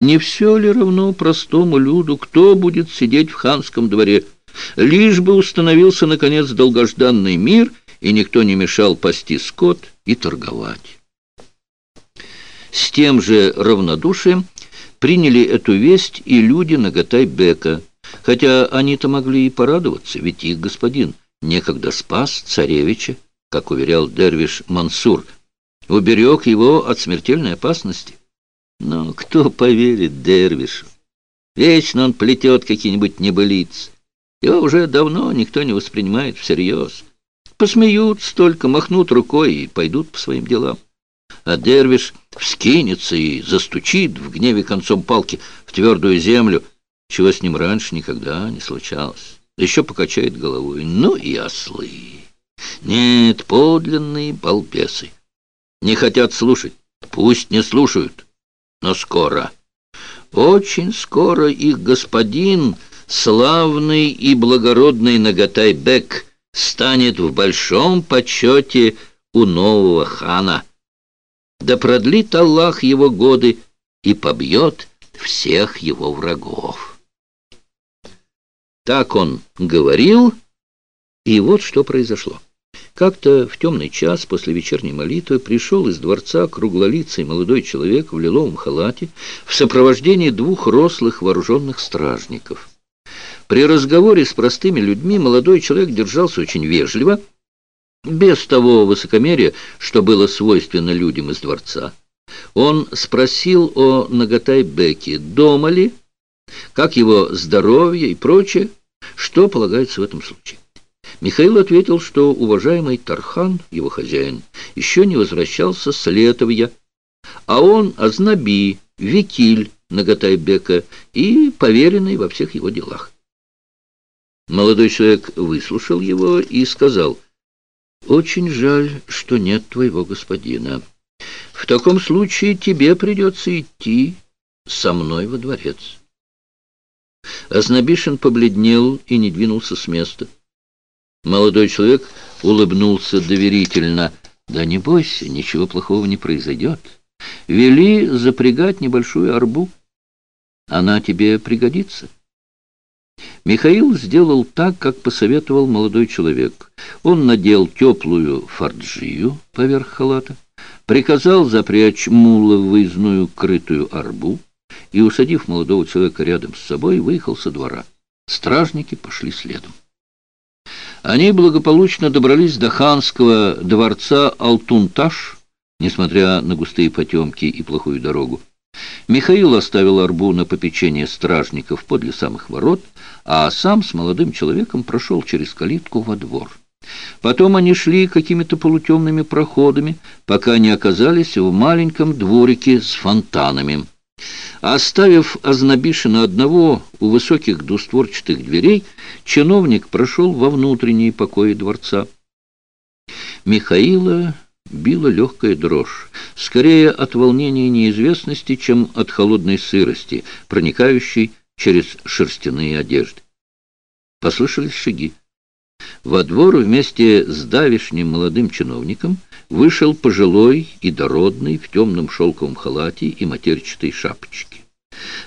Не все ли равно простому люду, кто будет сидеть в ханском дворе? Лишь бы установился, наконец, долгожданный мир, и никто не мешал пасти скот и торговать. С тем же равнодушием приняли эту весть и люди Наготай-бека, хотя они-то могли и порадоваться, ведь их господин некогда спас царевича, как уверял Дервиш Мансур, уберег его от смертельной опасности. Но кто поверит Дервишу? Вечно он плетет какие-нибудь небылицы. Его уже давно никто не воспринимает всерьез. Посмеются только, махнут рукой и пойдут по своим делам. А Дервиш вскинется и застучит в гневе концом палки в твердую землю, чего с ним раньше никогда не случалось. Еще покачает головой. Ну и ослы. Нет, подлинные балбесы. Не хотят слушать. Пусть не слушают но скоро. Очень скоро их господин, славный и благородный Нагатай-бек, станет в большом почете у нового хана. Да продлит Аллах его годы и побьет всех его врагов. Так он говорил, и вот что произошло. Как-то в темный час после вечерней молитвы пришел из дворца круглолицый молодой человек в лиловом халате в сопровождении двух рослых вооруженных стражников. При разговоре с простыми людьми молодой человек держался очень вежливо, без того высокомерия, что было свойственно людям из дворца. Он спросил о Наготай-Беке, дома ли, как его здоровье и прочее, что полагается в этом случае. Михаил ответил, что уважаемый Тархан, его хозяин, еще не возвращался с Летовья, а он Азнаби, Викиль Нагатайбека и поверенный во всех его делах. Молодой человек выслушал его и сказал, «Очень жаль, что нет твоего господина. В таком случае тебе придется идти со мной во дворец». Азнабишин побледнел и не двинулся с места. Молодой человек улыбнулся доверительно. «Да не бойся, ничего плохого не произойдет. Вели запрягать небольшую арбу. Она тебе пригодится». Михаил сделал так, как посоветовал молодой человек. Он надел теплую фарджию поверх халата, приказал запрячь мула в выездную крытую арбу и, усадив молодого человека рядом с собой, выехал со двора. Стражники пошли следом. Они благополучно добрались до ханского дворца Алтунташ, несмотря на густые потемки и плохую дорогу. Михаил оставил арбу на попечение стражников подле самых ворот, а сам с молодым человеком прошел через калитку во двор. Потом они шли какими-то полутемными проходами, пока не оказались в маленьком дворике с фонтанами. Оставив Ознобишина одного у высоких двустворчатых дверей, чиновник прошел во внутренние покои дворца. Михаила била легкая дрожь, скорее от волнения неизвестности, чем от холодной сырости, проникающей через шерстяные одежды. Послышались шаги. Во двор вместе с давишним молодым чиновником вышел пожилой и дородный в темном шелковом халате и матерчатой шапочке.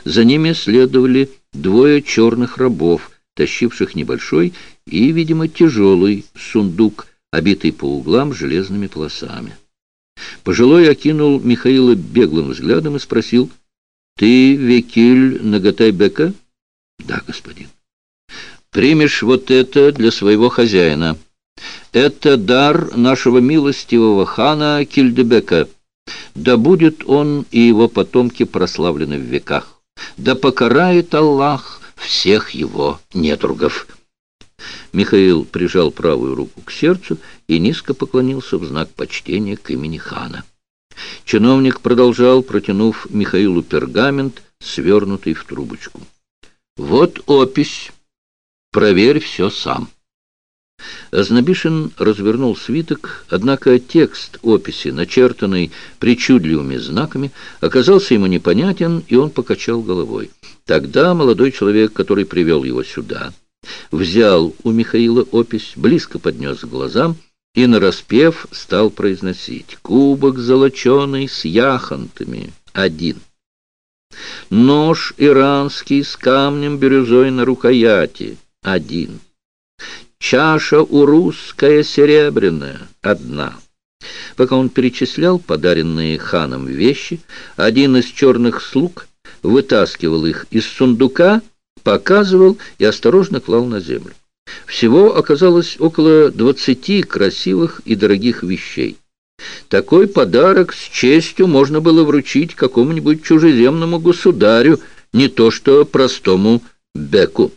За ними следовали двое черных рабов, тащивших небольшой и, видимо, тяжелый сундук, обитый по углам железными полосами. Пожилой окинул Михаила беглым взглядом и спросил, «Ты Векиль Нагатайбека?» «Примешь вот это для своего хозяина». Это дар нашего милостивого хана Кильдебека. Да будет он и его потомки прославлены в веках. Да покарает Аллах всех его недругов». Михаил прижал правую руку к сердцу и низко поклонился в знак почтения к имени хана. Чиновник продолжал, протянув Михаилу пергамент, свернутый в трубочку. «Вот опись. Проверь все сам». Азнабишин развернул свиток, однако текст описи, начертанный причудливыми знаками, оказался ему непонятен, и он покачал головой. Тогда молодой человек, который привел его сюда, взял у Михаила опись, близко поднес к глазам и, нараспев, стал произносить «Кубок золоченый с яхонтами, один». Нож иранский с камнем бирюзой на рукояти – один. Чаша урусская серебряная – одна. Пока он перечислял подаренные ханом вещи, один из черных слуг вытаскивал их из сундука, показывал и осторожно клал на землю. Всего оказалось около двадцати красивых и дорогих вещей. Такой подарок с честью можно было вручить какому-нибудь чужеземному государю, не то что простому беку.